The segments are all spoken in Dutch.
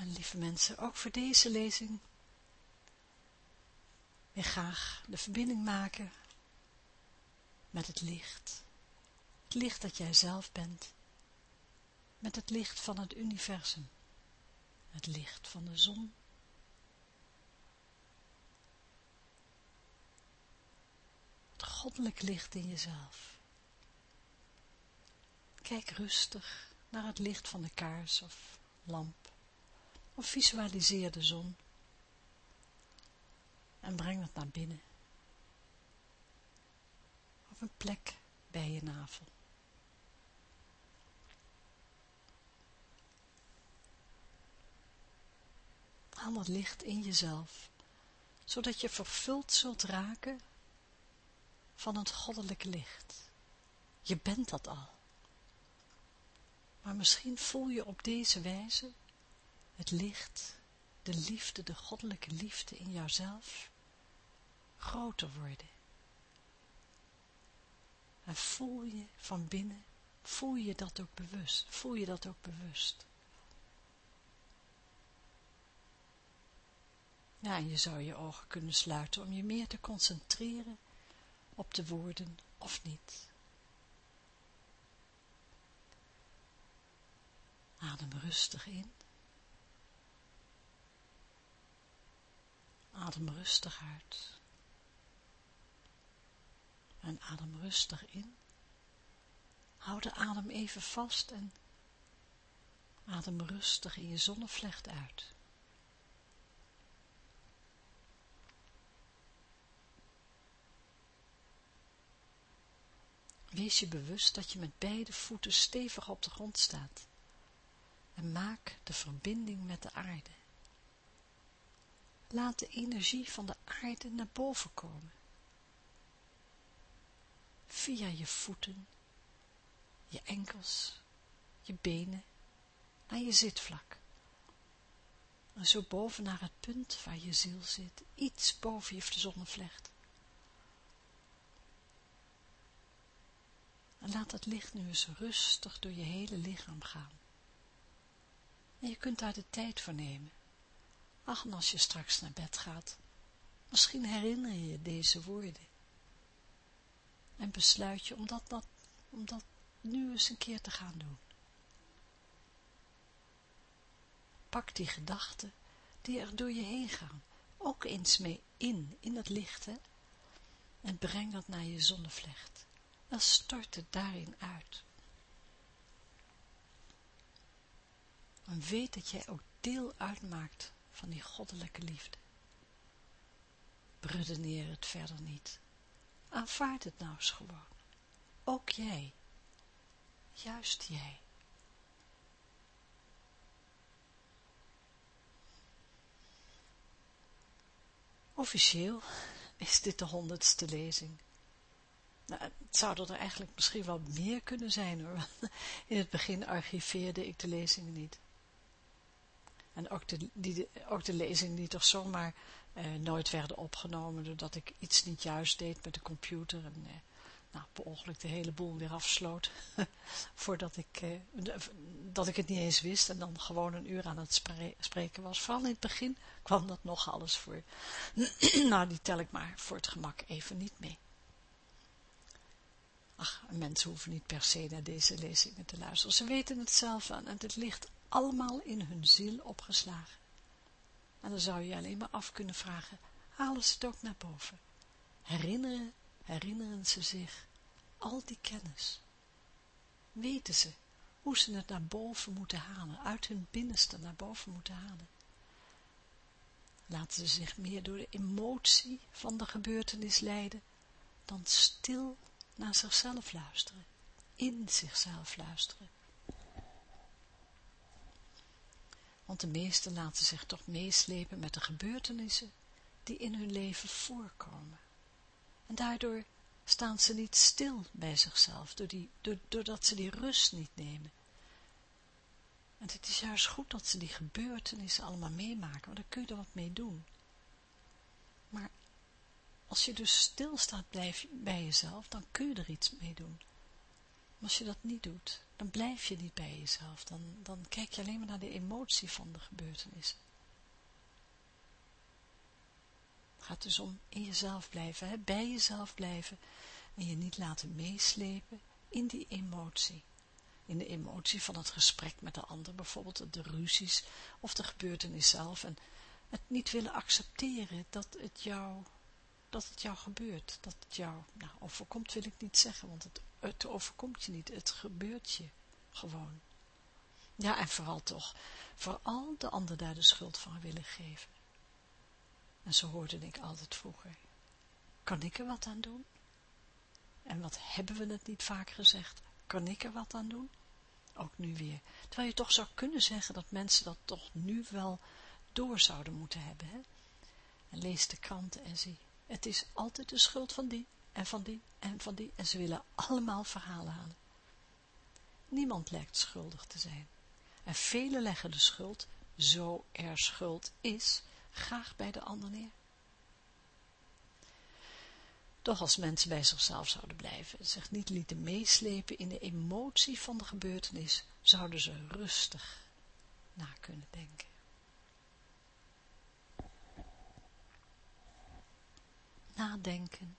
en lieve mensen, ook voor deze lezing wil graag de verbinding maken met het licht. Het licht dat jij zelf bent. Met het licht van het universum. Het licht van de zon. Het goddelijk licht in jezelf. Kijk rustig naar het licht van de kaars of lamp. Visualiseer de zon. En breng het naar binnen. Op een plek bij je navel. Haal het licht in jezelf, zodat je vervuld zult raken van het goddelijke licht. Je bent dat al. Maar misschien voel je op deze wijze het licht, de liefde, de goddelijke liefde in jouzelf groter worden. En voel je van binnen, voel je dat ook bewust, voel je dat ook bewust. Ja, en je zou je ogen kunnen sluiten om je meer te concentreren op de woorden of niet. Adem rustig in. Adem rustig uit. En adem rustig in. Houd de adem even vast en adem rustig in je zonnevlecht uit. Wees je bewust dat je met beide voeten stevig op de grond staat en maak de verbinding met de aarde. Laat de energie van de aarde naar boven komen. Via je voeten, je enkels, je benen, naar je zitvlak. En zo boven naar het punt waar je ziel zit, iets boven je zonnevlecht. En laat dat licht nu eens rustig door je hele lichaam gaan. En je kunt daar de tijd voor nemen. Ach, en als je straks naar bed gaat, misschien herinner je je deze woorden. En besluit je om dat, dat, om dat nu eens een keer te gaan doen. Pak die gedachten die er door je heen gaan, ook eens mee in, in het licht, hè? En breng dat naar je zonnevlecht. En stort het daarin uit. En weet dat jij ook deel uitmaakt van die goddelijke liefde. Bredeneer het verder niet. Aanvaard het nou eens gewoon. Ook jij. Juist jij. Officieel is dit de honderdste lezing. Nou, het zouden er eigenlijk misschien wel meer kunnen zijn hoor. In het begin archiveerde ik de lezingen niet. En ook de, die, ook de lezingen die toch zomaar eh, nooit werden opgenomen, doordat ik iets niet juist deed met de computer en eh, nou, per ongeluk de hele boel weer afsloot, voordat ik, eh, dat ik het niet eens wist en dan gewoon een uur aan het spreken was. Vooral in het begin kwam dat nog alles voor. nou, die tel ik maar voor het gemak even niet mee. Ach, mensen hoeven niet per se naar deze lezingen te luisteren. Ze weten het zelf aan en het ligt allemaal in hun ziel opgeslagen. En dan zou je alleen maar af kunnen vragen, halen ze het ook naar boven? Herinneren, herinneren ze zich al die kennis? Weten ze hoe ze het naar boven moeten halen, uit hun binnenste naar boven moeten halen? Laten ze zich meer door de emotie van de gebeurtenis leiden, dan stil naar zichzelf luisteren, in zichzelf luisteren Want de meesten laten zich toch meeslepen met de gebeurtenissen die in hun leven voorkomen. En daardoor staan ze niet stil bij zichzelf, doordat ze die rust niet nemen. En het is juist goed dat ze die gebeurtenissen allemaal meemaken, want dan kun je er wat mee doen. Maar als je dus stilstaat bij jezelf, dan kun je er iets mee doen. Als je dat niet doet, dan blijf je niet bij jezelf. Dan, dan kijk je alleen maar naar de emotie van de gebeurtenissen. Het gaat dus om in jezelf blijven, hè? bij jezelf blijven en je niet laten meeslepen in die emotie. In de emotie van het gesprek met de ander, bijvoorbeeld de ruzies of de gebeurtenis zelf. En het niet willen accepteren dat het jou, dat het jou gebeurt. Dat het jou nou, overkomt wil ik niet zeggen, want het, het overkomt je niet. Het gebeurt je gewoon. Ja, en vooral toch, vooral de ander daar de schuld van willen geven. En zo hoorde ik altijd vroeger. Kan ik er wat aan doen? En wat hebben we het niet vaak gezegd? Kan ik er wat aan doen? Ook nu weer. Terwijl je toch zou kunnen zeggen dat mensen dat toch nu wel door zouden moeten hebben. Hè? En lees de kranten en zie. Het is altijd de schuld van die en van die en van die. En ze willen allemaal verhalen halen. Niemand lijkt schuldig te zijn. En velen leggen de schuld, zo er schuld is, graag bij de ander neer. Doch als mensen bij zichzelf zouden blijven, zich niet lieten meeslepen in de emotie van de gebeurtenis, zouden ze rustig na kunnen denken. Nadenken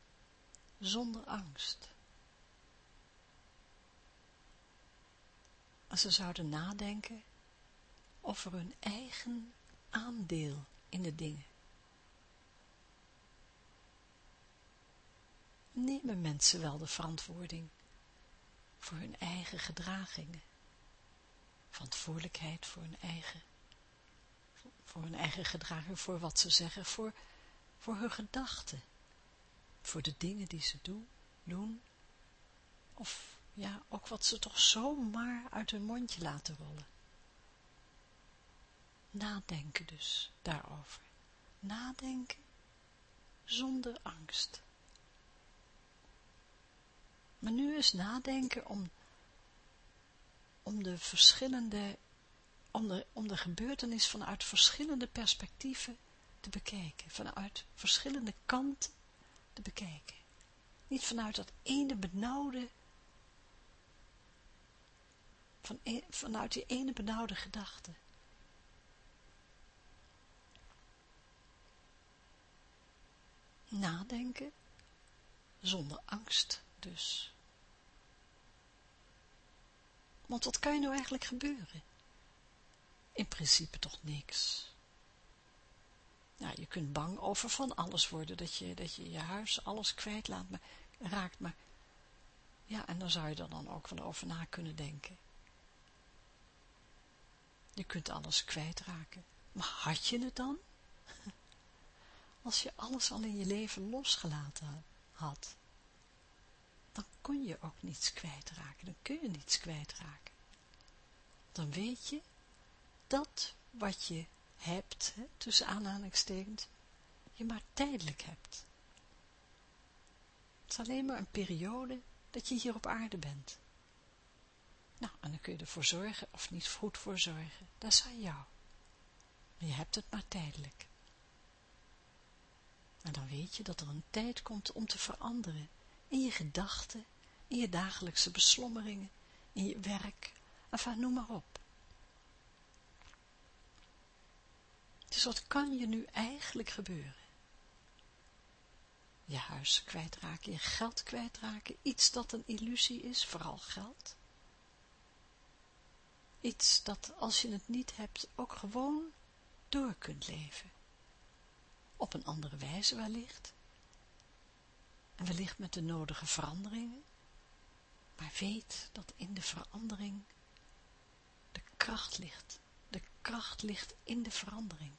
zonder angst. Als ze zouden nadenken over hun eigen aandeel in de dingen. Nemen mensen wel de verantwoording voor hun eigen gedragingen, verantwoordelijkheid voor hun eigen, voor hun eigen gedraging, voor wat ze zeggen, voor, voor hun gedachten, voor de dingen die ze doen, doen, of ja, ook wat ze toch zomaar uit hun mondje laten rollen. Nadenken dus daarover. Nadenken zonder angst. Maar nu is nadenken om, om de verschillende, om de, om de gebeurtenis vanuit verschillende perspectieven te bekijken, vanuit verschillende kanten te bekijken. Niet vanuit dat ene benauwde, van, e, vanuit die ene benauwde gedachte. Nadenken zonder angst dus. Want wat kan je nou eigenlijk gebeuren? In principe toch niks. Nou, je kunt bang over van alles worden, dat je dat je, je huis alles kwijtlaat, maar, raakt, maar ja, en dan zou je er dan ook wel over na kunnen denken. Je kunt alles kwijtraken. Maar had je het dan? Als je alles al in je leven losgelaten had, dan kon je ook niets kwijtraken. Dan kun je niets kwijtraken. Dan weet je dat wat je hebt, hè, tussen aanhalingstekens, je maar tijdelijk hebt. Het is alleen maar een periode dat je hier op aarde bent. Nou, en dan kun je ervoor zorgen of niet goed voor zorgen. Dat is aan jou. Maar je hebt het maar tijdelijk. En dan weet je dat er een tijd komt om te veranderen in je gedachten, in je dagelijkse beslommeringen, in je werk, enfin, noem maar op. Dus wat kan je nu eigenlijk gebeuren? Je huis kwijtraken, je geld kwijtraken, iets dat een illusie is, vooral geld. Iets dat als je het niet hebt ook gewoon door kunt leven. Op een andere wijze wellicht. En wellicht met de nodige veranderingen. Maar weet dat in de verandering de kracht ligt. De kracht ligt in de verandering.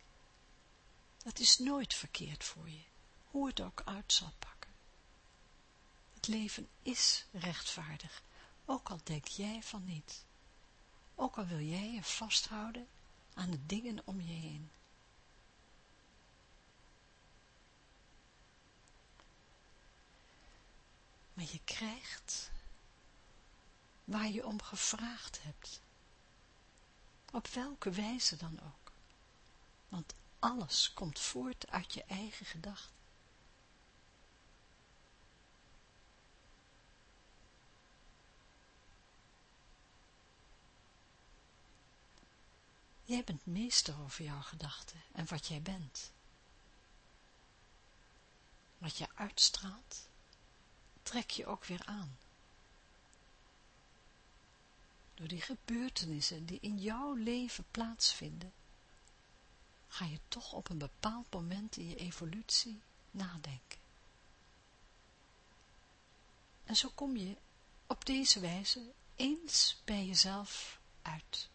Dat is nooit verkeerd voor je, hoe het ook uit zal pakken. Het leven is rechtvaardig, ook al denk jij van niet. Ook al wil jij je vasthouden aan de dingen om je heen. Maar je krijgt waar je om gevraagd hebt. Op welke wijze dan ook. Want alles komt voort uit je eigen gedachten. Jij bent meester over jouw gedachten en wat jij bent. Wat je uitstraalt, trek je ook weer aan. Door die gebeurtenissen die in jouw leven plaatsvinden, ga je toch op een bepaald moment in je evolutie nadenken. En zo kom je op deze wijze eens bij jezelf uit.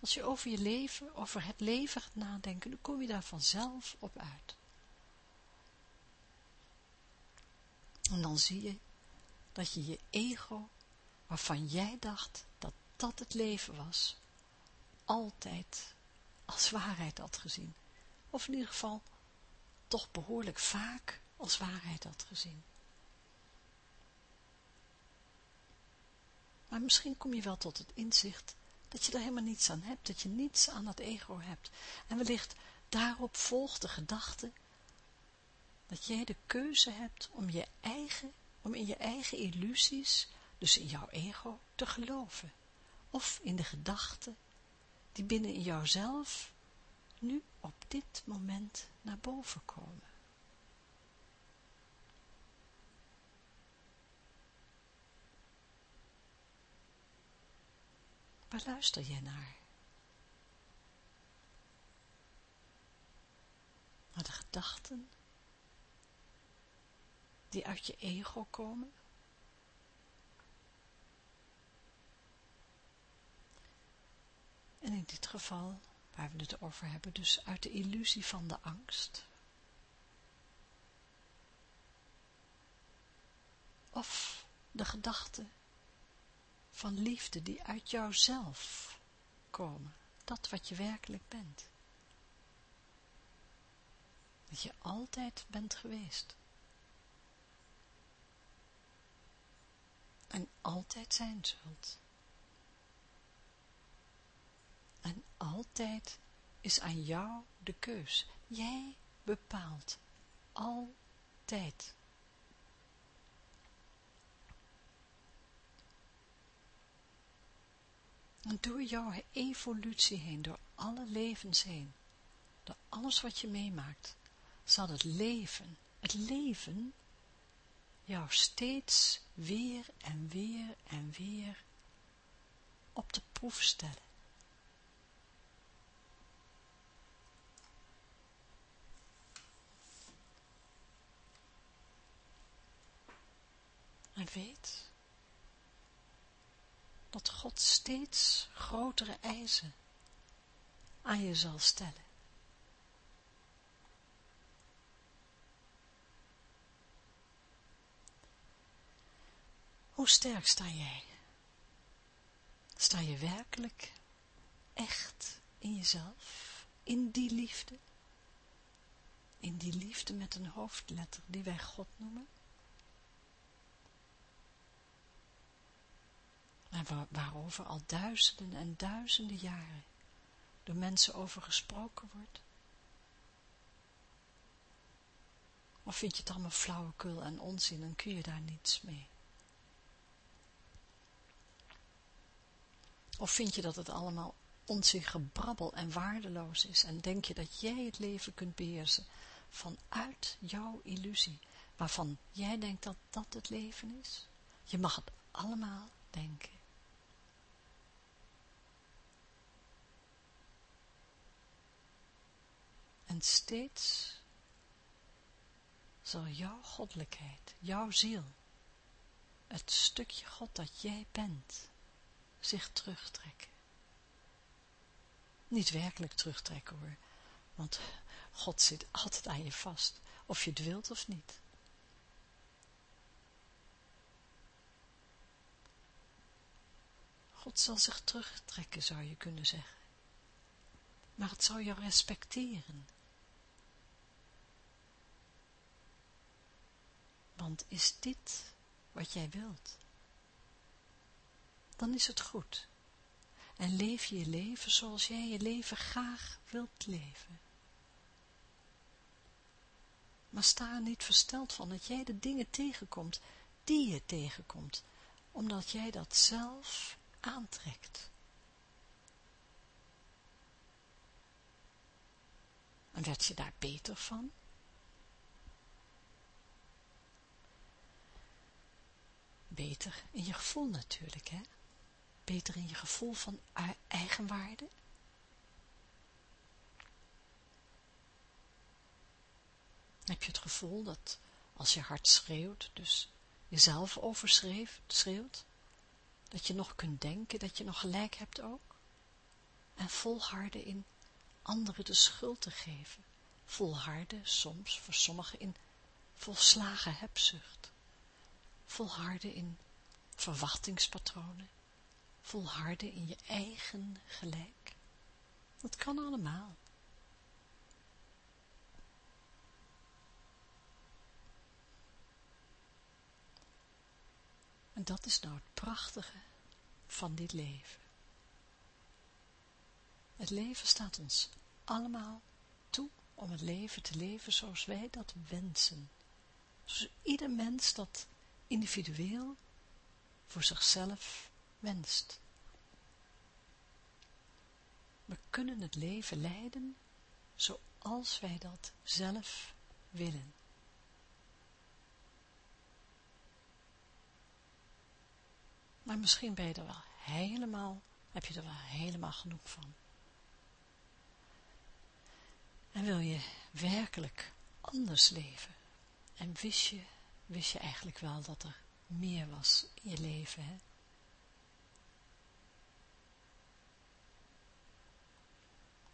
Als je over je leven, over het leven gaat nadenken, dan kom je daar vanzelf op uit. En dan zie je dat je je ego, waarvan jij dacht dat dat het leven was, altijd als waarheid had gezien. Of in ieder geval toch behoorlijk vaak als waarheid had gezien. Maar misschien kom je wel tot het inzicht dat je er helemaal niets aan hebt, dat je niets aan dat ego hebt. En wellicht daarop volgt de gedachte dat jij de keuze hebt om, je eigen, om in je eigen illusies, dus in jouw ego, te geloven. Of in de gedachten die binnen in jouzelf nu op dit moment naar boven komen. Waar luister jij naar? Naar de gedachten die uit je ego komen? En in dit geval, waar we het over hebben, dus uit de illusie van de angst. Of de gedachten van liefde die uit jouzelf komen. Dat wat je werkelijk bent. Dat je altijd bent geweest. En altijd zijn zult. En altijd is aan jou de keus. Jij bepaalt altijd. En door jouw evolutie heen, door alle levens heen, door alles wat je meemaakt, zal het leven, het leven, jou steeds weer en weer en weer op de proef stellen. En weet dat God steeds grotere eisen aan je zal stellen. Hoe sterk sta jij? Sta je werkelijk echt in jezelf, in die liefde? In die liefde met een hoofdletter die wij God noemen? En waarover al duizenden en duizenden jaren door mensen over gesproken wordt? Of vind je het allemaal flauwekul en onzin en kun je daar niets mee? Of vind je dat het allemaal onzin gebrabbel en waardeloos is en denk je dat jij het leven kunt beheersen vanuit jouw illusie, waarvan jij denkt dat dat het leven is? Je mag het allemaal denken. En steeds zal jouw goddelijkheid, jouw ziel, het stukje God dat jij bent, zich terugtrekken. Niet werkelijk terugtrekken hoor, want God zit altijd aan je vast, of je het wilt of niet. God zal zich terugtrekken, zou je kunnen zeggen. maar het zou jou respecteren. Want is dit wat jij wilt? Dan is het goed. En leef je leven zoals jij je leven graag wilt leven. Maar sta er niet versteld van dat jij de dingen tegenkomt die je tegenkomt, omdat jij dat zelf aantrekt. En werd je daar beter van? Beter in je gevoel natuurlijk, hè? Beter in je gevoel van eigenwaarde? Heb je het gevoel dat als je hard schreeuwt, dus jezelf overschreeuwt, dat je nog kunt denken, dat je nog gelijk hebt ook? En volharden in anderen de schuld te geven, volharden soms voor sommigen in volslagen hebzucht, volharden in verwachtingspatronen, volharden in je eigen gelijk. Dat kan allemaal. En dat is nou het prachtige van dit leven. Het leven staat ons allemaal toe om het leven te leven zoals wij dat wensen. Zoals ieder mens dat individueel voor zichzelf wenst. We kunnen het leven leiden zoals wij dat zelf willen. Maar misschien ben je er wel helemaal, heb je er wel helemaal genoeg van. En wil je werkelijk anders leven? En wist je, wist je eigenlijk wel dat er meer was in je leven, hè?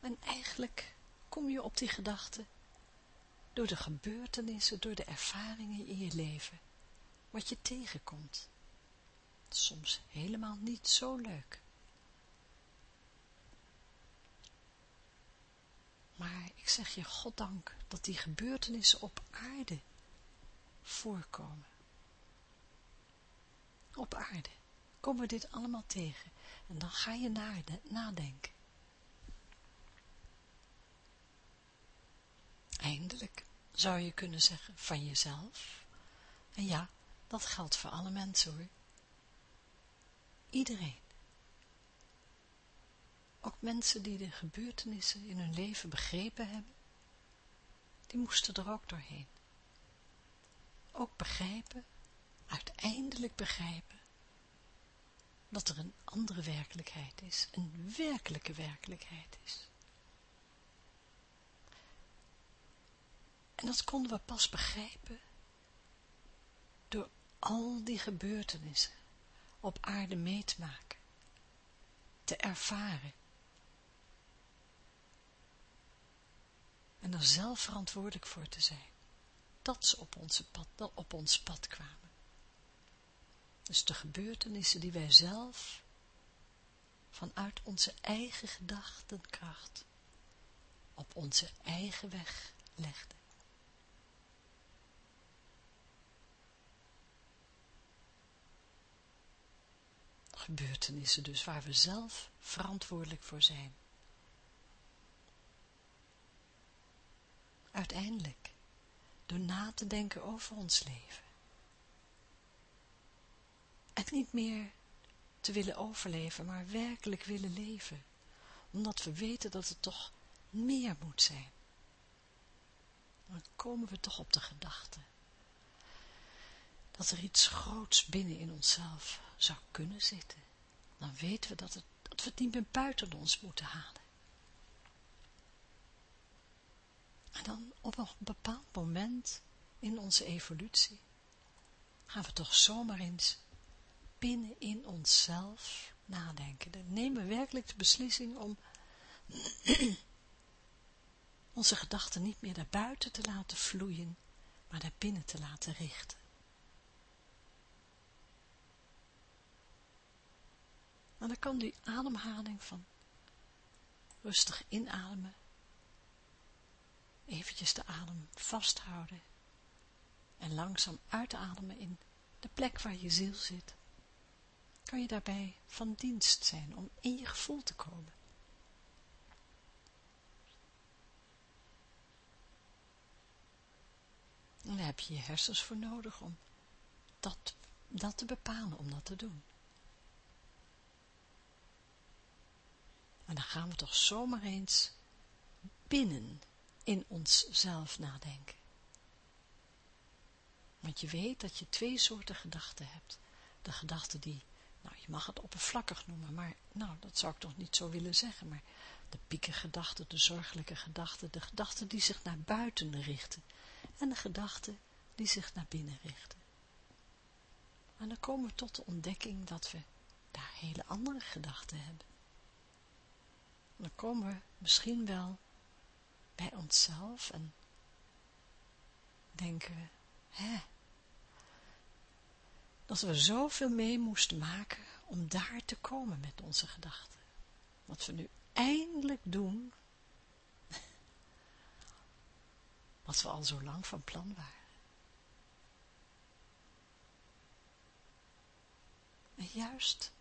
En eigenlijk kom je op die gedachte door de gebeurtenissen, door de ervaringen in je leven, wat je tegenkomt. Soms helemaal niet zo leuk. Maar ik zeg je goddank dat die gebeurtenissen op aarde voorkomen. Op aarde komen we dit allemaal tegen en dan ga je nadenken. Eindelijk zou je kunnen zeggen van jezelf. En ja, dat geldt voor alle mensen hoor. Iedereen. Ook mensen die de gebeurtenissen in hun leven begrepen hebben, die moesten er ook doorheen. Ook begrijpen, uiteindelijk begrijpen, dat er een andere werkelijkheid is, een werkelijke werkelijkheid is. En dat konden we pas begrijpen door al die gebeurtenissen op aarde mee te maken, te ervaren en er zelf verantwoordelijk voor te zijn, dat ze op, onze pad, op ons pad kwamen. Dus de gebeurtenissen die wij zelf vanuit onze eigen gedachtenkracht op onze eigen weg legden. Gebeurtenissen dus waar we zelf verantwoordelijk voor zijn. uiteindelijk, door na te denken over ons leven. En niet meer te willen overleven, maar werkelijk willen leven, omdat we weten dat het toch meer moet zijn. Dan komen we toch op de gedachte dat er iets groots binnen in onszelf zou kunnen zitten. Dan weten we dat, het, dat we het niet meer buiten ons moeten halen. En dan op een bepaald moment in onze evolutie gaan we toch zomaar eens binnen in onszelf nadenken. Dan nemen we werkelijk de beslissing om onze gedachten niet meer naar buiten te laten vloeien, maar naar binnen te laten richten. En dan kan die ademhaling van Rustig inademen. Eventjes de adem vasthouden. En langzaam uitademen in de plek waar je ziel zit. Kan je daarbij van dienst zijn om in je gevoel te komen. En daar heb je je hersens voor nodig om dat, dat te bepalen, om dat te doen. En dan gaan we toch zomaar eens binnen in onszelf nadenken. Want je weet dat je twee soorten gedachten hebt. De gedachten die, nou je mag het oppervlakkig noemen, maar nou dat zou ik toch niet zo willen zeggen, maar de piekengedachten, de zorgelijke gedachten, de gedachten die zich naar buiten richten en de gedachten die zich naar binnen richten. En dan komen we tot de ontdekking dat we daar hele andere gedachten hebben. En dan komen we misschien wel bij onszelf en denken we, hè, dat we zoveel mee moesten maken om daar te komen met onze gedachten. Wat we nu eindelijk doen, wat we al zo lang van plan waren. En juist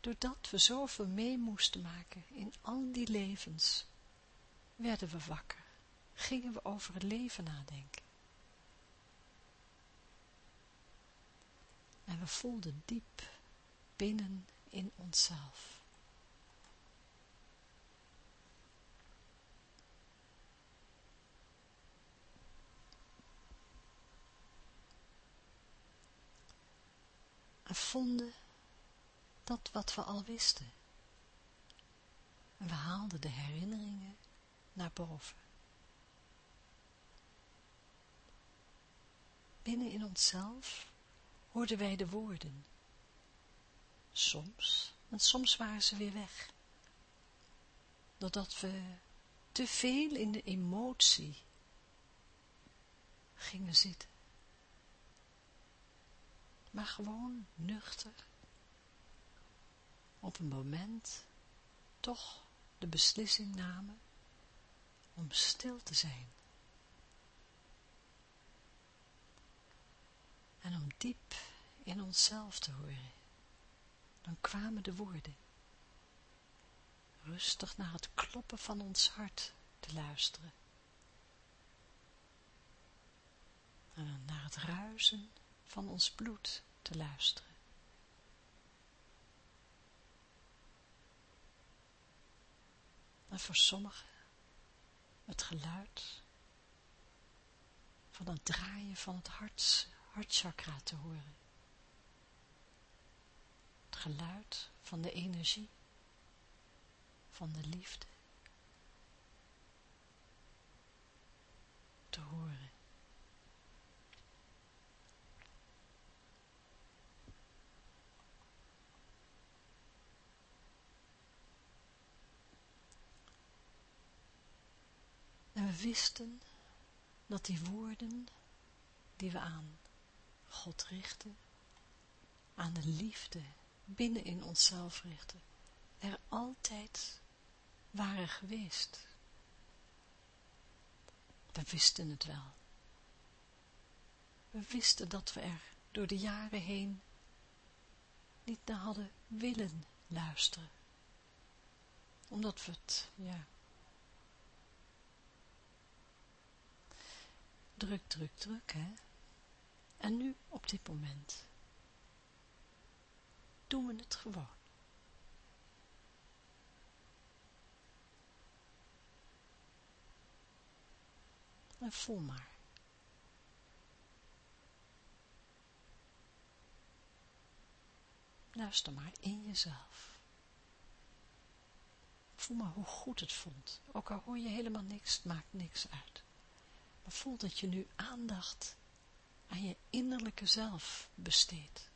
doordat we zoveel mee moesten maken in al die levens, werden we wakker, gingen we over het leven nadenken. En we voelden diep binnen in onszelf. En vonden dat wat we al wisten. En we haalden de herinneringen naar boven. Binnen in onszelf hoorden wij de woorden. Soms, en soms waren ze weer weg. Doordat we te veel in de emotie gingen zitten. Maar gewoon nuchter op een moment toch de beslissing namen om stil te zijn. En om diep in onszelf te horen. Dan kwamen de woorden. Rustig naar het kloppen van ons hart te luisteren. En naar het ruisen van ons bloed te luisteren. En voor sommigen het geluid van het draaien van het hart, hartchakra te horen. Het geluid van de energie, van de liefde te horen. En we wisten dat die woorden die we aan God richten, aan de liefde binnen in onszelf richten, er altijd waren geweest. We wisten het wel. We wisten dat we er door de jaren heen niet naar hadden willen luisteren. Omdat we het, ja, druk, druk, druk, hè. En nu, op dit moment, doen we het gewoon. En voel maar. Luister maar in jezelf. Voel maar hoe goed het voelt. Ook al hoor je helemaal niks, maakt niks uit. Maar voel dat je nu aandacht aan je innerlijke zelf besteedt.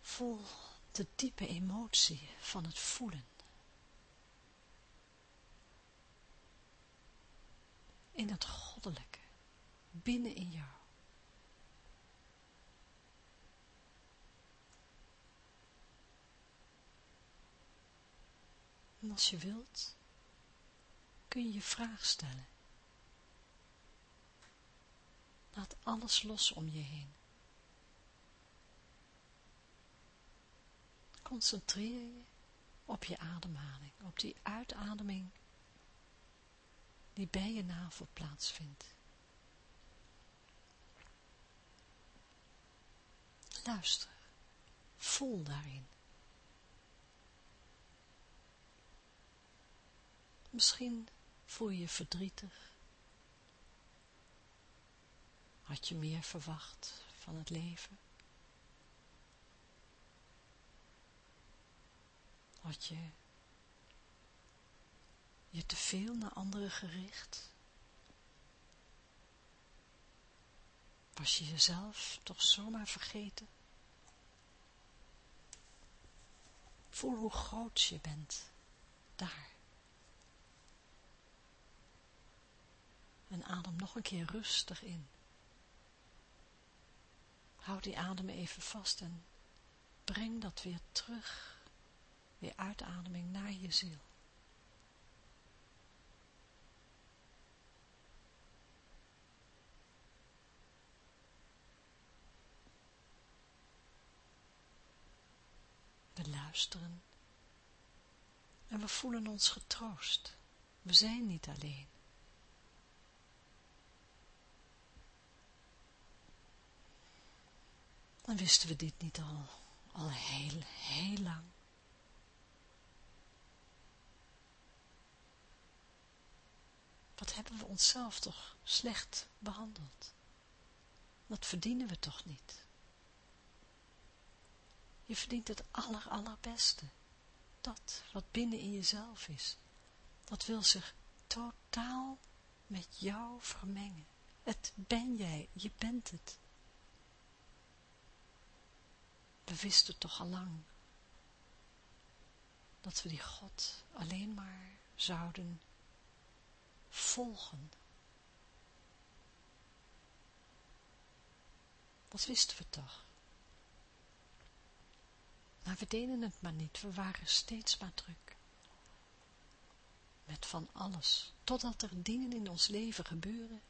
Voel de diepe emotie van het voelen. in het goddelijke, binnen in jou. En als je wilt, kun je je vraag stellen. Laat alles los om je heen. Concentreer je op je ademhaling, op die uitademing die bij je navel plaatsvindt. Luister, voel daarin. Misschien voel je je verdrietig. Had je meer verwacht van het leven? Had je je te veel naar anderen gericht? Was je jezelf toch zomaar vergeten? Voel hoe groot je bent, daar. En adem nog een keer rustig in. Houd die adem even vast en breng dat weer terug, weer uitademing naar je ziel. We luisteren en we voelen ons getroost. We zijn niet alleen. Dan wisten we dit niet al, al heel, heel lang. Wat hebben we onszelf toch slecht behandeld? Dat verdienen we toch niet? Je verdient het aller, allerbeste. Dat wat binnen in jezelf is. Dat wil zich totaal met jou vermengen. Het ben jij, je bent het. We wisten toch al lang dat we die God alleen maar zouden volgen. Dat wisten we toch. Maar we deden het maar niet, we waren steeds maar druk. Met van alles, totdat er dingen in ons leven gebeuren,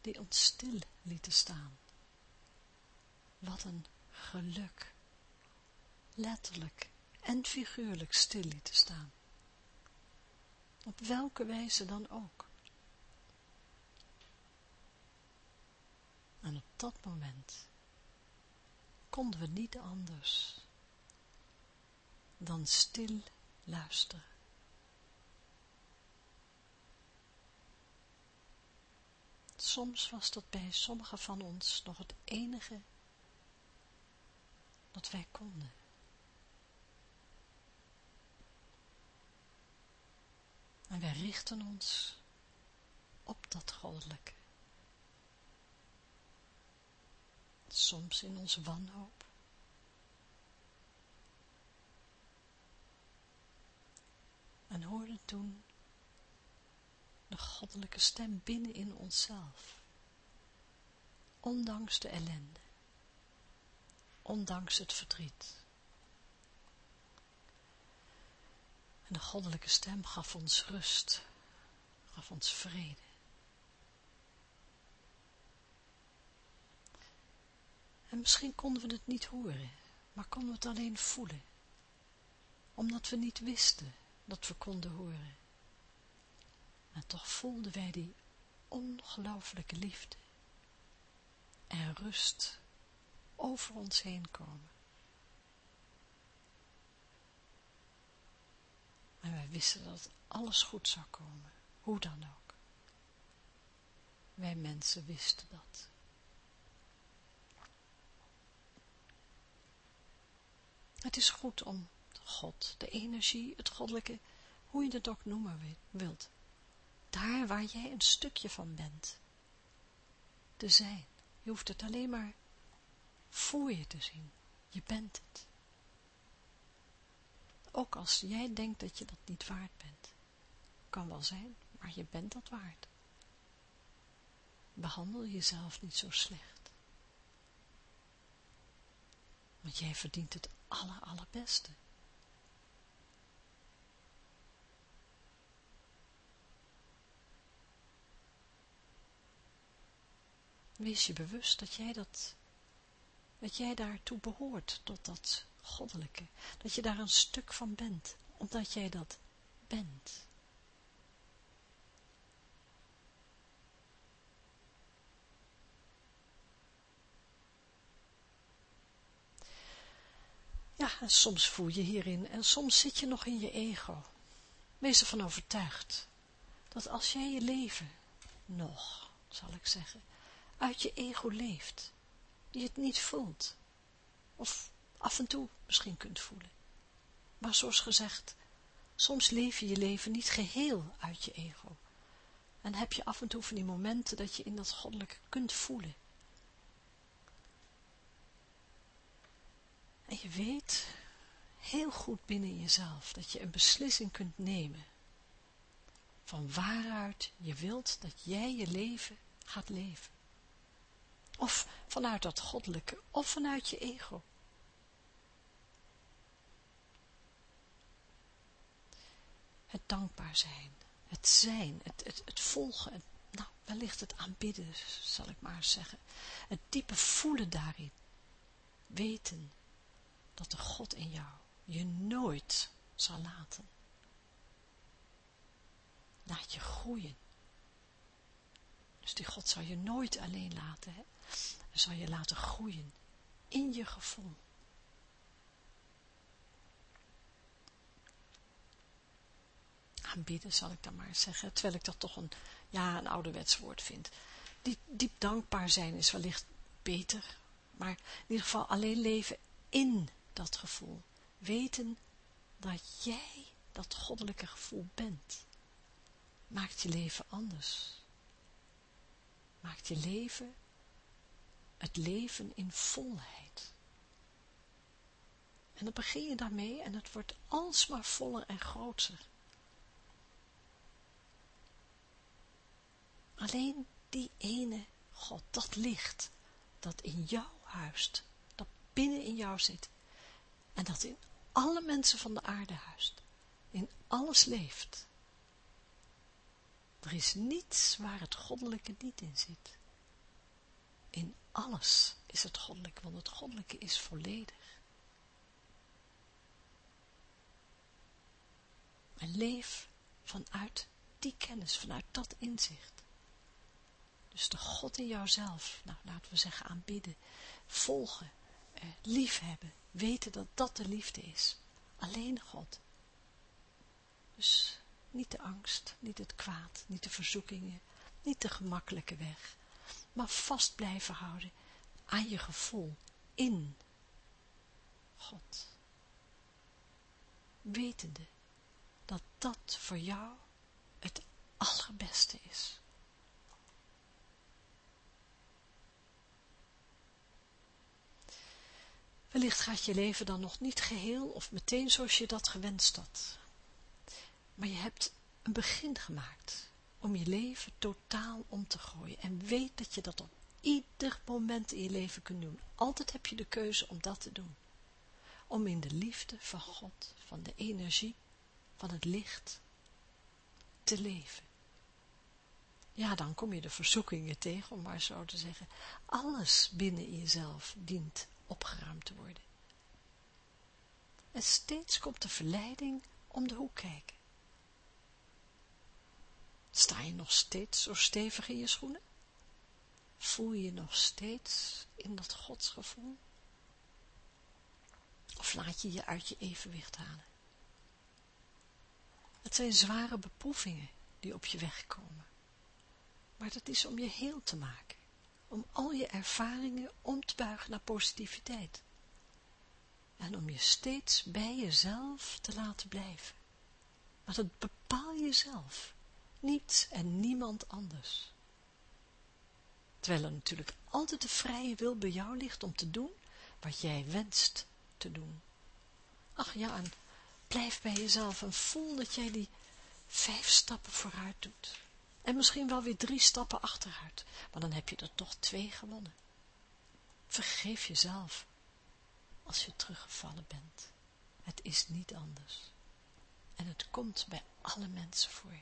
die ons stil lieten staan. Wat een geluk, letterlijk en figuurlijk stil lieten staan. Op welke wijze dan ook. En op dat moment konden we niet anders dan stil luisteren. Soms was dat bij sommigen van ons nog het enige dat wij konden. En wij richten ons op dat goddelijke. Soms in onze wanhoop. En hoorden toen de goddelijke stem binnen in onszelf. Ondanks de ellende ondanks het verdriet. En de goddelijke stem gaf ons rust, gaf ons vrede. En misschien konden we het niet horen, maar konden we het alleen voelen, omdat we niet wisten dat we konden horen. En toch voelden wij die ongelooflijke liefde en rust over ons heen komen. En wij wisten dat alles goed zou komen, hoe dan ook. Wij mensen wisten dat. Het is goed om God, de energie, het goddelijke, hoe je het ook noemen wilt, daar waar jij een stukje van bent, te zijn. Je hoeft het alleen maar voor je te zien. Je bent het. Ook als jij denkt dat je dat niet waard bent. Kan wel zijn, maar je bent dat waard. behandel jezelf niet zo slecht. Want jij verdient het aller, allerbeste. Wees je bewust dat jij dat, dat jij daartoe behoort, tot dat goddelijke, dat je daar een stuk van bent, omdat jij dat bent. Ja, en soms voel je hierin en soms zit je nog in je ego. Wees ervan overtuigd dat als jij je leven nog, zal ik zeggen, uit je ego leeft, je het niet voelt, of af en toe misschien kunt voelen. Maar zoals gezegd, soms leef je je leven niet geheel uit je ego. En heb je af en toe van die momenten dat je in dat goddelijke kunt voelen. En je weet heel goed binnen jezelf dat je een beslissing kunt nemen. Van waaruit je wilt dat jij je leven gaat leven. Of vanuit dat goddelijke, of vanuit je ego. Het dankbaar zijn, het zijn, het, het, het volgen, nou, wellicht het aanbidden, zal ik maar zeggen. Het diepe voelen daarin. Weten dat de God in jou je nooit zal laten. Laat je groeien. Dus die God zal je nooit alleen laten. Hè? Hij zal je laten groeien in je gevoel. Aanbidden zal ik dan maar zeggen, terwijl ik dat toch een, ja, een ouderwets woord vind. Diep, diep dankbaar zijn is wellicht beter, maar in ieder geval alleen leven in dat gevoel. Weten dat jij dat goddelijke gevoel bent. Maakt je leven anders. Maakt je leven het leven in volheid. En dan begin je daarmee en het wordt alsmaar voller en groter. Alleen die ene God, dat licht, dat in jou huist, dat binnen in jou zit, en dat in alle mensen van de aarde huist, in alles leeft. Er is niets waar het goddelijke niet in zit. In alles is het goddelijke, want het goddelijke is volledig. En leef vanuit die kennis, vanuit dat inzicht. Dus de God in jouzelf, nou laten we zeggen aanbidden, volgen, eh, liefhebben, weten dat dat de liefde is. Alleen God. Dus niet de angst, niet het kwaad, niet de verzoekingen, niet de gemakkelijke weg, maar vast blijven houden aan je gevoel in God. Wetende dat dat voor jou het allerbeste is. Wellicht gaat je leven dan nog niet geheel of meteen zoals je dat gewenst had. Maar je hebt een begin gemaakt om je leven totaal om te gooien. En weet dat je dat op ieder moment in je leven kunt doen. Altijd heb je de keuze om dat te doen. Om in de liefde van God, van de energie, van het licht te leven. Ja, dan kom je de verzoekingen tegen, om maar zo te zeggen. Alles binnen jezelf dient opgeruimd te worden. En steeds komt de verleiding om de hoek kijken. Sta je nog steeds zo stevig in je schoenen? Voel je je nog steeds in dat godsgevoel? Of laat je je uit je evenwicht halen? Het zijn zware beproevingen die op je weg komen. Maar dat is om je heel te maken om al je ervaringen om te buigen naar positiviteit. En om je steeds bij jezelf te laten blijven. Maar dat bepaal jezelf, niets en niemand anders. Terwijl er natuurlijk altijd de vrije wil bij jou ligt om te doen wat jij wenst te doen. Ach ja, blijf bij jezelf en voel dat jij die vijf stappen vooruit doet. En misschien wel weer drie stappen achteruit, maar dan heb je er toch twee gewonnen. Vergeef jezelf als je teruggevallen bent. Het is niet anders. En het komt bij alle mensen voor.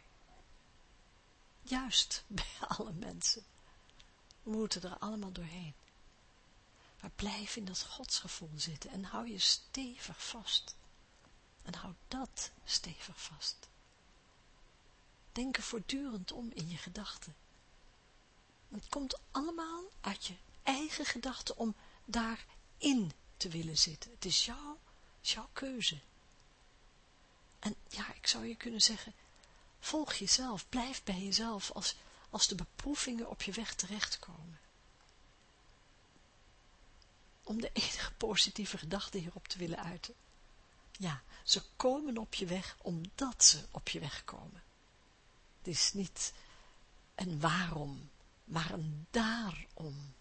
Juist bij alle mensen. We moeten er allemaal doorheen. Maar blijf in dat godsgevoel zitten en hou je stevig vast. En hou dat stevig vast. Denk er voortdurend om in je gedachten. Het komt allemaal uit je eigen gedachten om daarin te willen zitten. Het is jouw, jouw keuze. En ja, ik zou je kunnen zeggen, volg jezelf, blijf bij jezelf als, als de beproevingen op je weg terechtkomen. Om de enige positieve gedachte hierop te willen uiten. Ja, ze komen op je weg omdat ze op je weg komen. Het is niet een waarom, maar een daarom.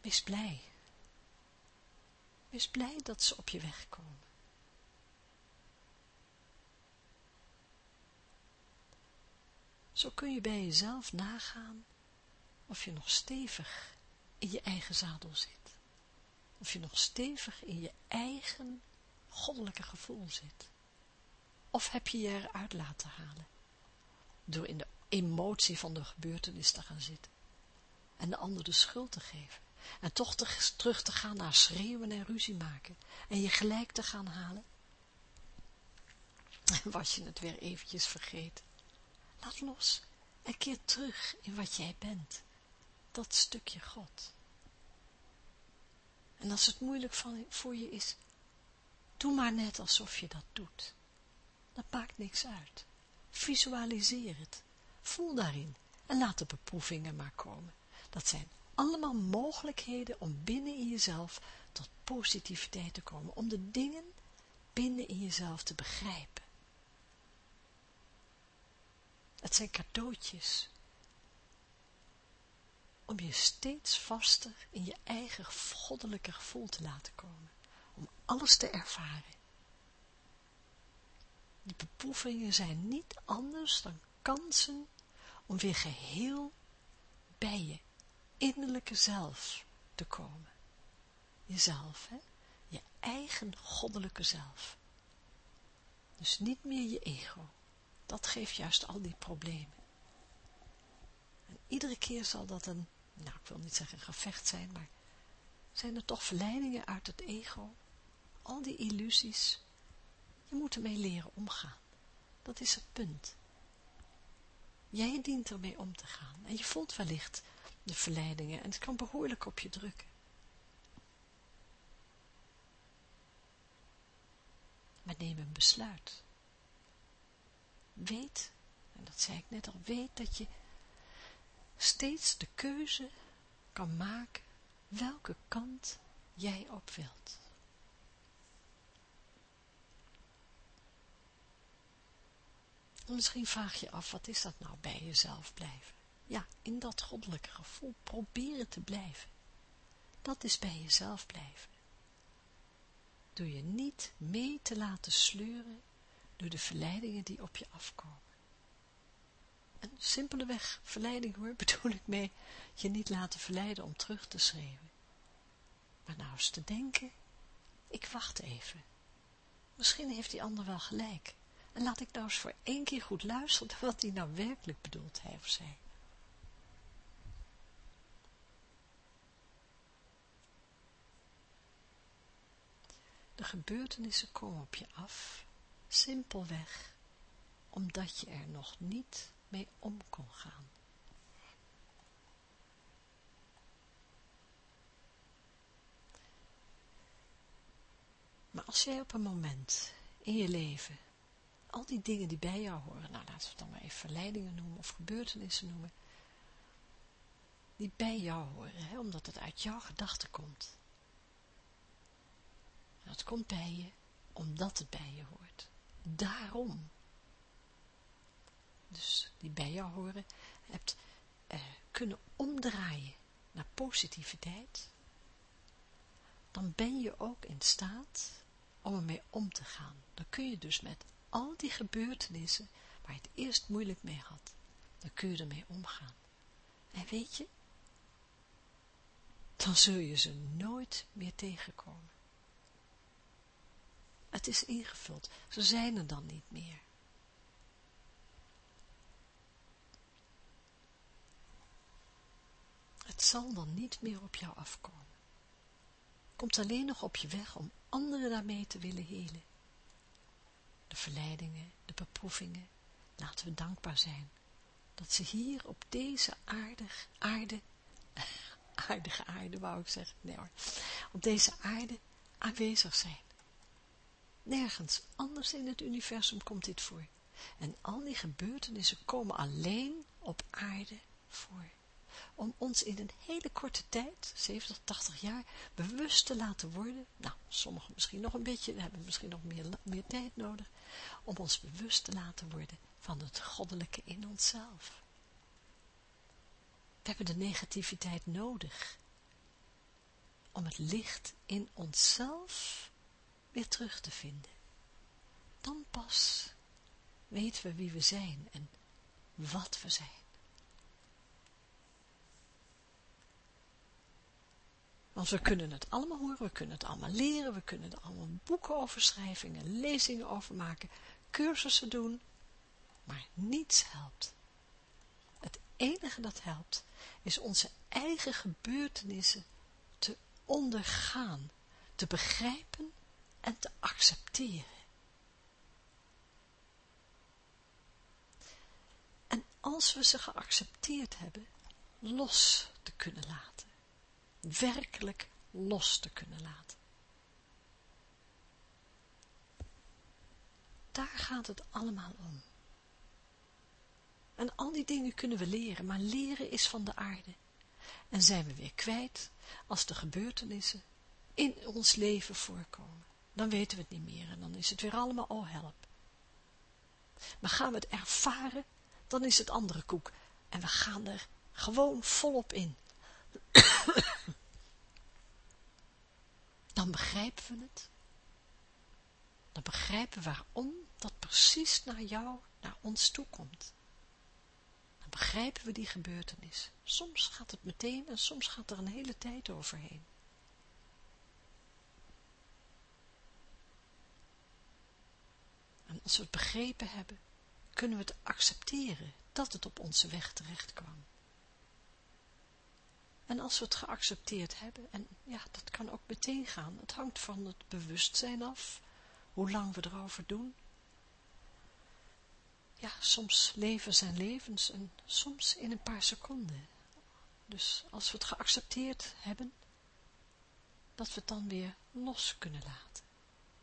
Wees blij. Wees blij dat ze op je weg komen. Zo kun je bij jezelf nagaan of je nog stevig in je eigen zadel zit. Of je nog stevig in je eigen goddelijke gevoel zit. Of heb je je eruit laten halen. Door in de emotie van de gebeurtenis te gaan zitten. En de ander de schuld te geven. En toch terug te gaan naar schreeuwen en ruzie maken. En je gelijk te gaan halen. En was je het weer eventjes vergeten. Laat los en keer terug in wat jij bent. Dat stukje God. En als het moeilijk voor je is, doe maar net alsof je dat doet. Dat maakt niks uit. Visualiseer het. Voel daarin. En laat de beproevingen maar komen. Dat zijn allemaal mogelijkheden om binnen in jezelf tot positiviteit te komen. Om de dingen binnen in jezelf te begrijpen. Het zijn cadeautjes. Om je steeds vaster in je eigen goddelijke gevoel te laten komen. Om alles te ervaren. Die beproevingen zijn niet anders dan kansen om weer geheel bij je innerlijke zelf te komen. Jezelf, hè? Je eigen goddelijke zelf. Dus niet meer je ego. Dat geeft juist al die problemen. En iedere keer zal dat een, nou ik wil niet zeggen een gevecht zijn, maar zijn er toch verleidingen uit het ego? Al die illusies. Je moet ermee leren omgaan. Dat is het punt. Jij dient ermee om te gaan. En je voelt wellicht de verleidingen en het kan behoorlijk op je drukken. Maar neem een besluit. Weet, en dat zei ik net al, weet dat je steeds de keuze kan maken welke kant jij op wilt. misschien vraag je af, wat is dat nou bij jezelf blijven? Ja, in dat goddelijke gevoel proberen te blijven. Dat is bij jezelf blijven. Door je niet mee te laten sleuren door de verleidingen die op je afkomen. Een simpeleweg verleiding hoor, bedoel ik mee, je niet laten verleiden om terug te schreeuwen. Maar nou eens te denken, ik wacht even. Misschien heeft die ander wel gelijk. En laat ik nou eens voor één keer goed luisteren wat hij nou werkelijk bedoelt, hij of zij. De gebeurtenissen komen op je af, simpelweg, omdat je er nog niet mee om kon gaan. Maar als jij op een moment in je leven al die dingen die bij jou horen, nou laten we het dan maar even verleidingen noemen of gebeurtenissen noemen, die bij jou horen, hè, omdat het uit jouw gedachten komt. Dat komt bij je, omdat het bij je hoort. Daarom. Dus die bij jou horen, hebt eh, kunnen omdraaien naar positiviteit. dan ben je ook in staat om ermee om te gaan. Dan kun je dus met al die gebeurtenissen, waar je het eerst moeilijk mee had, dan kun je ermee omgaan. En weet je, dan zul je ze nooit meer tegenkomen. Het is ingevuld, ze zijn er dan niet meer. Het zal dan niet meer op jou afkomen. Komt alleen nog op je weg om anderen daarmee te willen helen. De verleidingen, de beproevingen, laten we dankbaar zijn dat ze hier op deze aardig, aarde, aardige aarde wou ik zeggen, nee hoor, op deze aarde aanwezig zijn. Nergens anders in het universum komt dit voor. En al die gebeurtenissen komen alleen op aarde voor. Om ons in een hele korte tijd, 70, 80 jaar, bewust te laten worden. Nou, sommigen misschien nog een beetje, hebben misschien nog meer, meer tijd nodig. Om ons bewust te laten worden van het goddelijke in onszelf. We hebben de negativiteit nodig. Om het licht in onszelf weer terug te vinden. Dan pas weten we wie we zijn en wat we zijn. Want we kunnen het allemaal horen, we kunnen het allemaal leren, we kunnen er allemaal boeken over schrijven en lezingen over maken, cursussen doen, maar niets helpt. Het enige dat helpt, is onze eigen gebeurtenissen te ondergaan, te begrijpen en te accepteren. En als we ze geaccepteerd hebben, los te kunnen laten. Werkelijk los te kunnen laten. Daar gaat het allemaal om. En al die dingen kunnen we leren, maar leren is van de aarde. En zijn we weer kwijt als de gebeurtenissen in ons leven voorkomen. Dan weten we het niet meer en dan is het weer allemaal, oh help. Maar gaan we het ervaren, dan is het andere koek. En we gaan er gewoon volop in. dan begrijpen we het. Dan begrijpen we waarom dat precies naar jou, naar ons toe komt begrijpen we die gebeurtenis. Soms gaat het meteen en soms gaat er een hele tijd overheen. En als we het begrepen hebben, kunnen we het accepteren dat het op onze weg terecht kwam. En als we het geaccepteerd hebben, en ja, dat kan ook meteen gaan, het hangt van het bewustzijn af, hoe lang we erover doen, ja, soms leven zijn levens en soms in een paar seconden. Dus als we het geaccepteerd hebben, dat we het dan weer los kunnen laten,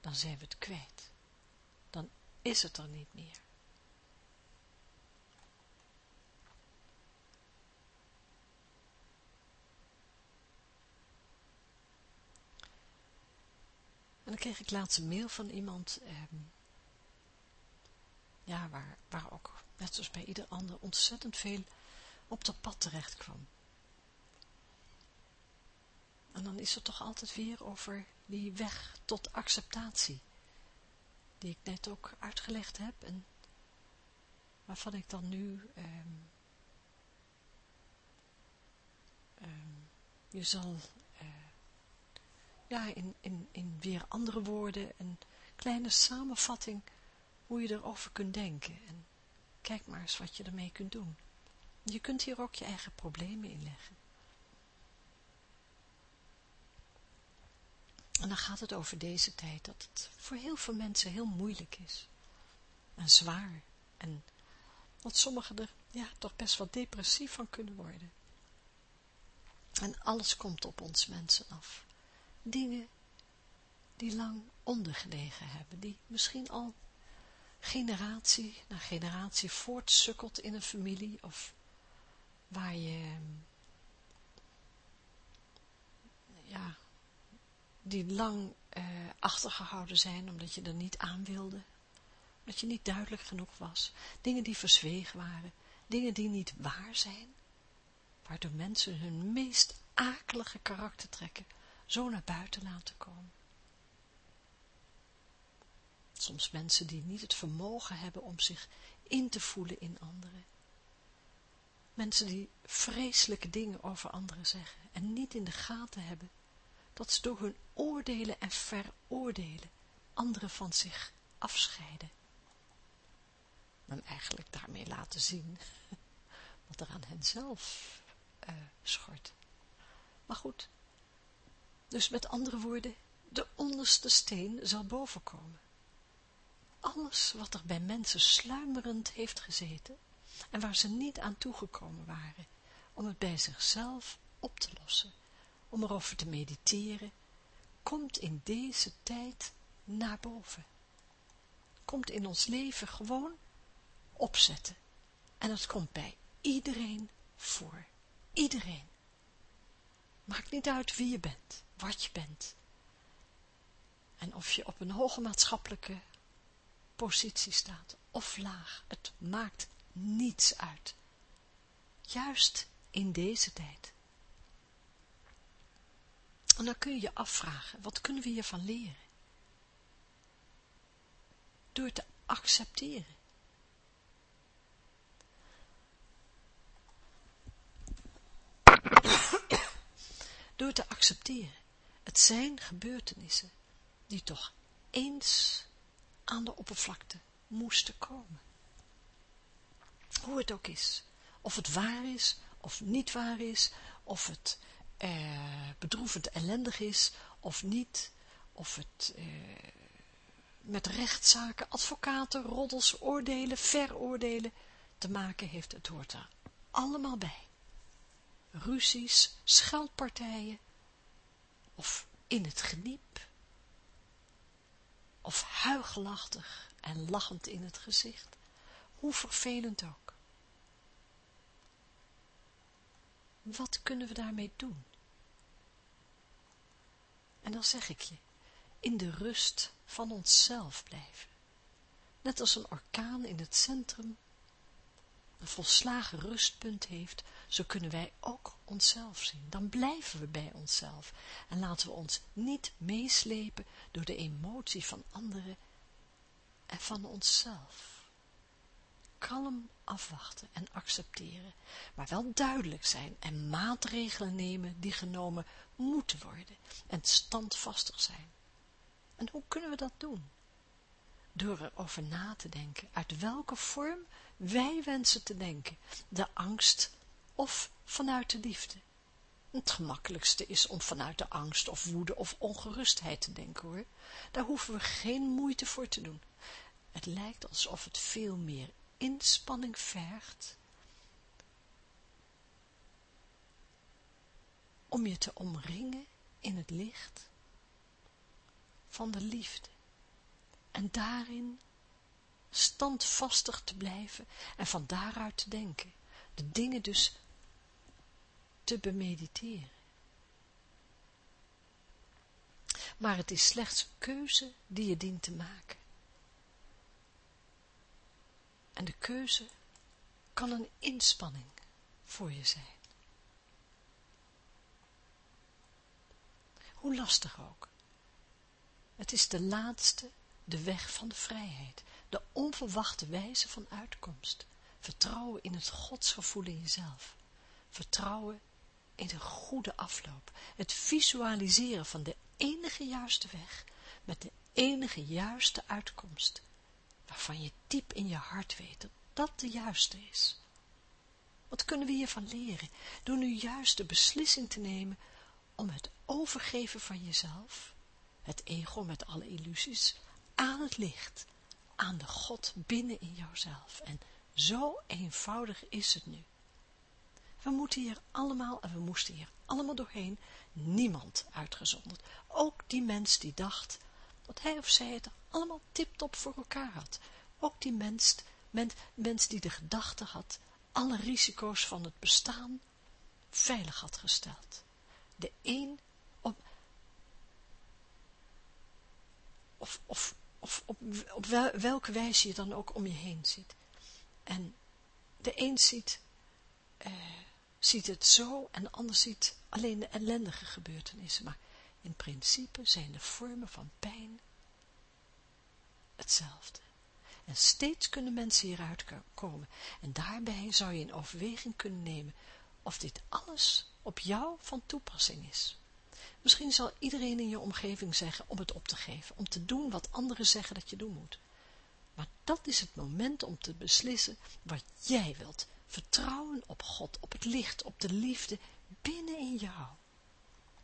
dan zijn we het kwijt. Is het er niet meer. En dan kreeg ik laatst een mail van iemand, ehm, ja, waar, waar ook, net zoals bij ieder ander, ontzettend veel op dat pad terecht kwam. En dan is er toch altijd weer over die weg tot acceptatie, die ik net ook uitgelegd heb en waarvan ik dan nu, ehm, ehm, je zal, uh, ja, in, in, in weer andere woorden, een kleine samenvatting hoe je erover kunt denken. En kijk maar eens wat je ermee kunt doen. Je kunt hier ook je eigen problemen inleggen. En dan gaat het over deze tijd, dat het voor heel veel mensen heel moeilijk is. En zwaar. En dat sommigen er ja, toch best wel depressief van kunnen worden. En alles komt op ons mensen af. Dingen die lang ondergelegen hebben, die misschien al generatie na generatie voortsukkelt in een familie of waar je ja, die lang uh, achtergehouden zijn omdat je er niet aan wilde, omdat je niet duidelijk genoeg was, dingen die verzwegen waren, dingen die niet waar zijn, waardoor mensen hun meest akelige karakter trekken, zo naar buiten laten komen. Soms mensen die niet het vermogen hebben om zich in te voelen in anderen. Mensen die vreselijke dingen over anderen zeggen en niet in de gaten hebben dat ze door hun oordelen en veroordelen anderen van zich afscheiden. En eigenlijk daarmee laten zien wat er aan hen zelf uh, schort. Maar goed, dus met andere woorden, de onderste steen zal bovenkomen. Alles wat er bij mensen sluimerend heeft gezeten, en waar ze niet aan toegekomen waren, om het bij zichzelf op te lossen, om erover te mediteren, komt in deze tijd naar boven. Komt in ons leven gewoon opzetten. En het komt bij iedereen voor. Iedereen. Maakt niet uit wie je bent, wat je bent. En of je op een hoge maatschappelijke positie staat of laag, het maakt niets uit. Juist in deze tijd. En dan kun je je afvragen, wat kunnen we hiervan leren? Door te accepteren. Door te accepteren. Het zijn gebeurtenissen die toch eens aan de oppervlakte moesten komen. Hoe het ook is. Of het waar is, of niet waar is, of het eh, bedroevend ellendig is, of niet, of het eh, met rechtszaken, advocaten, roddels, oordelen, veroordelen te maken heeft. Het hoort er allemaal bij. Ruzies, scheldpartijen, of in het geniep, of huigelachtig en lachend in het gezicht, hoe vervelend ook. Wat kunnen we daarmee doen? En dan zeg ik je, in de rust van onszelf blijven. Net als een orkaan in het centrum een volslagen rustpunt heeft, zo kunnen wij ook onszelf zien. Dan blijven we bij onszelf en laten we ons niet meeslepen door de emotie van anderen en van onszelf. Kalm afwachten en accepteren, maar wel duidelijk zijn en maatregelen nemen die genomen moeten worden en standvastig zijn. En hoe kunnen we dat doen? Door erover na te denken, uit welke vorm wij wensen te denken, de angst of vanuit de liefde. Het gemakkelijkste is om vanuit de angst of woede of ongerustheid te denken hoor. Daar hoeven we geen moeite voor te doen. Het lijkt alsof het veel meer inspanning vergt om je te omringen in het licht van de liefde en daarin standvastig te blijven en van daaruit te denken, de dingen dus te bemediteren. Maar het is slechts keuze die je dient te maken. En de keuze kan een inspanning voor je zijn. Hoe lastig ook. Het is de laatste, de weg van de vrijheid, de onverwachte wijze van uitkomst. Vertrouwen in het godsgevoel in jezelf. Vertrouwen in de goede afloop. Het visualiseren van de enige juiste weg, met de enige juiste uitkomst waarvan je diep in je hart weet dat dat de juiste is. Wat kunnen we hiervan leren? Door nu juist de beslissing te nemen om het overgeven van jezelf, het ego met alle illusies, aan het licht, aan de God binnen in jouzelf. En zo eenvoudig is het nu. We moeten hier allemaal, en we moesten hier allemaal doorheen, niemand uitgezonderd. Ook die mens die dacht dat hij of zij het allemaal tiptop voor elkaar had. Ook die mens, mens, mens die de gedachte had, alle risico's van het bestaan veilig had gesteld. De een op, of, of, of op, op welke wijze je dan ook om je heen ziet. En de een ziet, uh, ziet het zo en de ander ziet alleen de ellendige gebeurtenissen. Maar In principe zijn de vormen van pijn hetzelfde. En steeds kunnen mensen hieruit komen. En daarbij zou je in overweging kunnen nemen of dit alles op jou van toepassing is. Misschien zal iedereen in je omgeving zeggen om het op te geven, om te doen wat anderen zeggen dat je doen moet. Maar dat is het moment om te beslissen wat jij wilt. Vertrouwen op God, op het licht, op de liefde binnen in jou.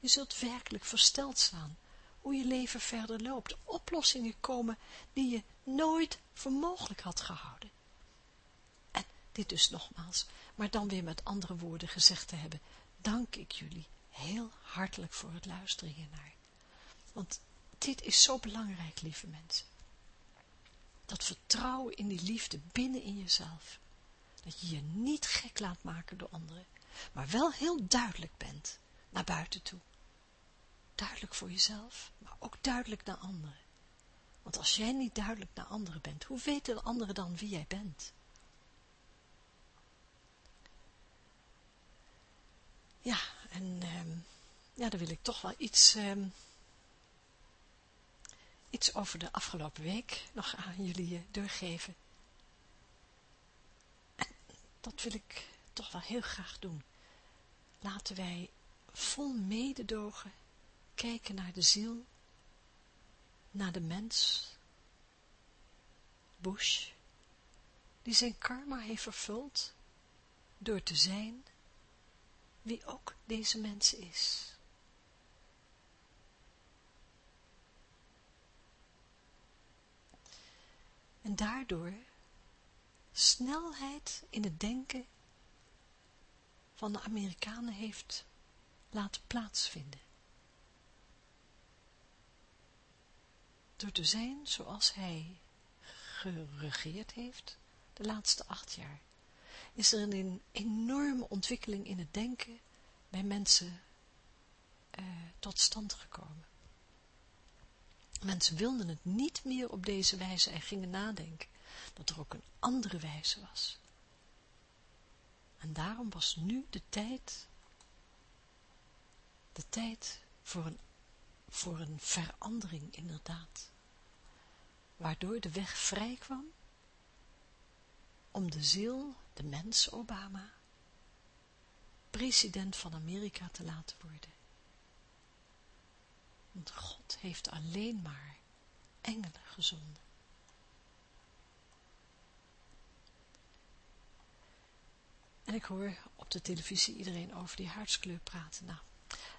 Je zult werkelijk versteld staan hoe je leven verder loopt. Oplossingen komen die je nooit voor mogelijk had gehouden. En dit dus nogmaals, maar dan weer met andere woorden gezegd te hebben, dank ik jullie heel hartelijk voor het luisteren hiernaar. Want dit is zo belangrijk, lieve mensen. Dat vertrouwen in die liefde binnen in jezelf. Dat je je niet gek laat maken door anderen, maar wel heel duidelijk bent naar buiten toe. Duidelijk voor jezelf, maar ook duidelijk naar anderen. Want als jij niet duidelijk naar anderen bent, hoe weten de anderen dan wie jij bent? Ja, en um, ja, dan wil ik toch wel iets, um, iets over de afgelopen week nog aan jullie uh, doorgeven. En dat wil ik toch wel heel graag doen. Laten wij vol mededogen kijken naar de ziel, naar de mens, Bush, die zijn karma heeft vervuld door te zijn wie ook deze mens is. En daardoor snelheid in het denken van de Amerikanen heeft laten plaatsvinden. Door te zijn zoals hij geregeerd heeft de laatste acht jaar is er een enorme ontwikkeling in het denken bij mensen uh, tot stand gekomen. Mensen wilden het niet meer op deze wijze en gingen nadenken dat er ook een andere wijze was. En daarom was nu de tijd, de tijd voor een, voor een verandering inderdaad, waardoor de weg vrij kwam om de ziel de mens Obama president van Amerika te laten worden. Want God heeft alleen maar engelen gezonden. En ik hoor op de televisie iedereen over die huidskleur praten. Nou,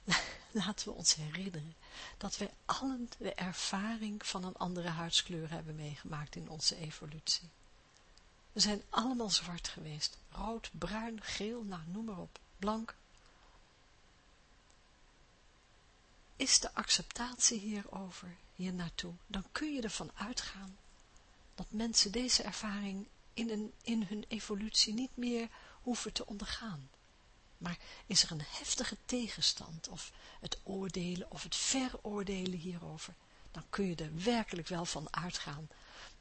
laten we ons herinneren dat wij allen de ervaring van een andere huidskleur hebben meegemaakt in onze evolutie. We zijn allemaal zwart geweest. Rood, bruin, geel, nou noem maar op. Blank. Is de acceptatie hierover, hier naartoe, dan kun je ervan uitgaan dat mensen deze ervaring in, een, in hun evolutie niet meer hoeven te ondergaan. Maar is er een heftige tegenstand of het oordelen of het veroordelen hierover, dan kun je er werkelijk wel van uitgaan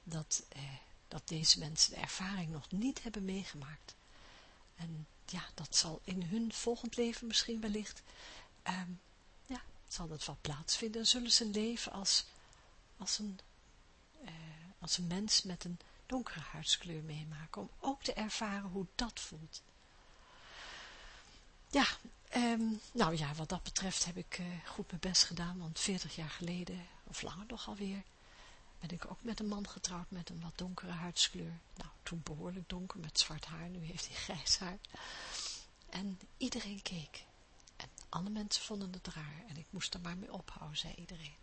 dat eh, dat deze mensen de ervaring nog niet hebben meegemaakt. En ja, dat zal in hun volgend leven misschien wellicht, um, ja, zal dat wel plaatsvinden. Dan zullen ze leven als, als, een, uh, als een mens met een donkere huidskleur meemaken, om ook te ervaren hoe dat voelt. Ja, um, nou ja, wat dat betreft heb ik uh, goed mijn best gedaan, want 40 jaar geleden, of langer nog alweer, ben ik ook met een man getrouwd met een wat donkere huidskleur. Nou, toen behoorlijk donker met zwart haar, nu heeft hij grijs haar. En iedereen keek. En alle mensen vonden het raar en ik moest er maar mee ophouden, zei iedereen.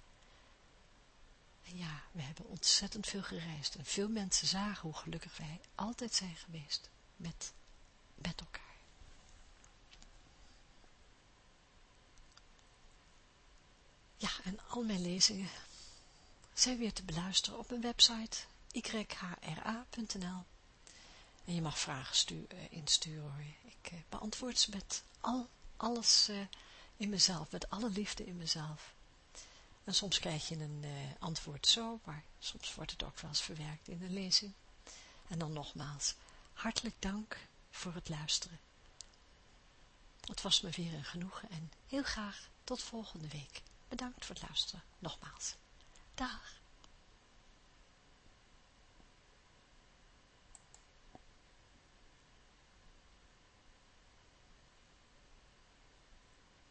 En ja, we hebben ontzettend veel gereisd en veel mensen zagen hoe gelukkig wij altijd zijn geweest met, met elkaar. Ja, en al mijn lezingen zijn weer te beluisteren op mijn website yhra.nl en je mag vragen uh, insturen. Ik uh, beantwoord ze met al, alles uh, in mezelf, met alle liefde in mezelf. En soms krijg je een antwoord zo, maar soms wordt het ook wel eens verwerkt in een lezing. En dan nogmaals, hartelijk dank voor het luisteren. Het was me weer een genoegen en heel graag tot volgende week. Bedankt voor het luisteren. Nogmaals. Dag.